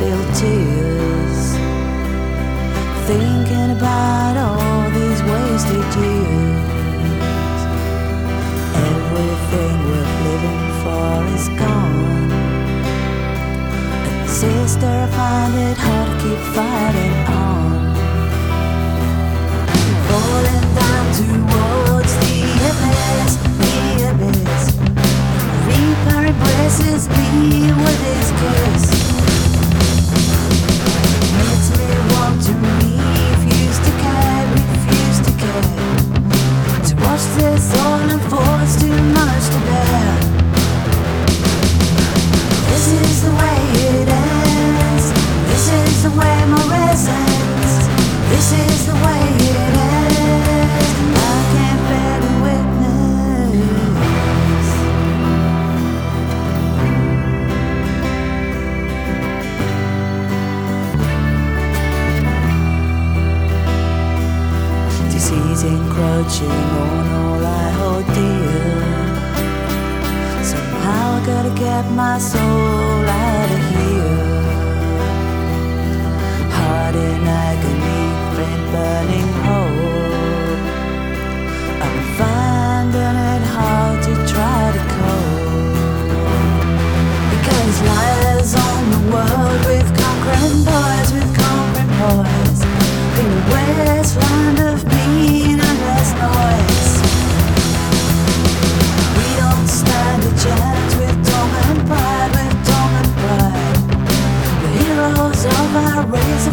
real tears. Thinking about all these wasted years. Everything worth living for is gone. And sister, I find it hard to keep fighting on. Falling down towards the abyss, the abyss. Reaper embraces me with this all and force too much. Disease encroaching on all I hold dear. Somehow I gotta get my soul out of here. Heart in agony, flame burning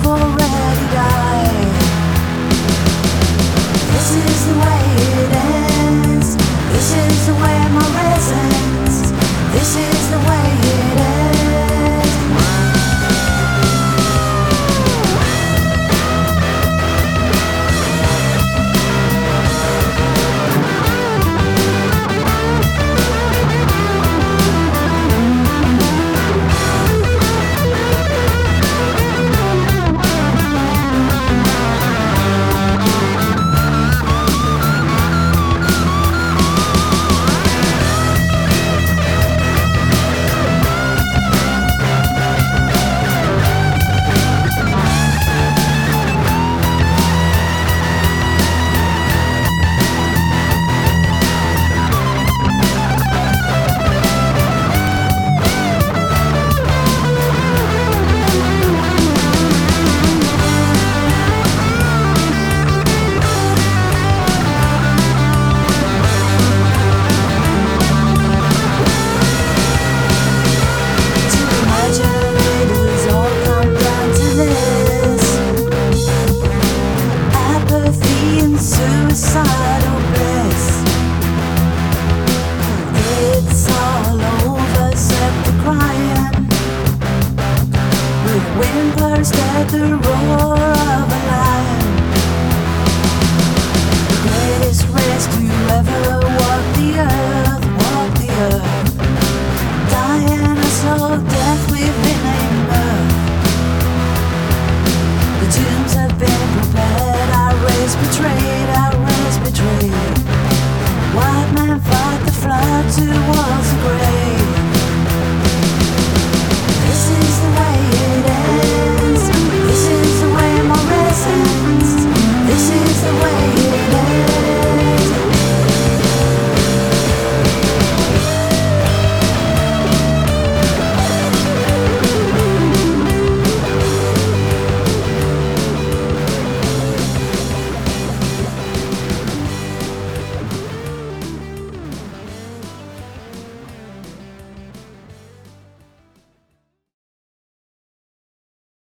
already died. This is the way. Wind blurs at the roar of a lion. The greatest race to ever walk the earth, walk the earth. Diana saw death within a mirror. The tombs have been prepared.